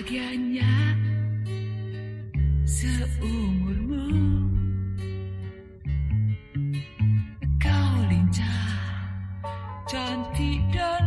bahagianya seumurmu. Kau lincah, cantik dan